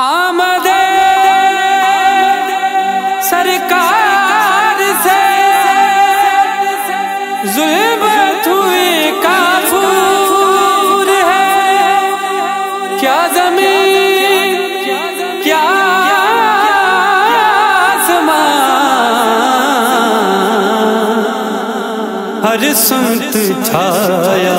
आमदे सरकार से जुल्मत हुई काफूर है। क्या ज़मीन क्या हर संत छाया।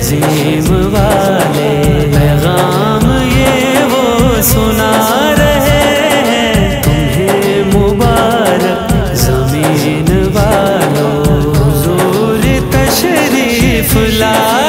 अजीम वाले पैगाम ये वो सुना रहे हैं। तुम्हें मुबारक ज़मीन वालों हुजूर तशरीफ़ ला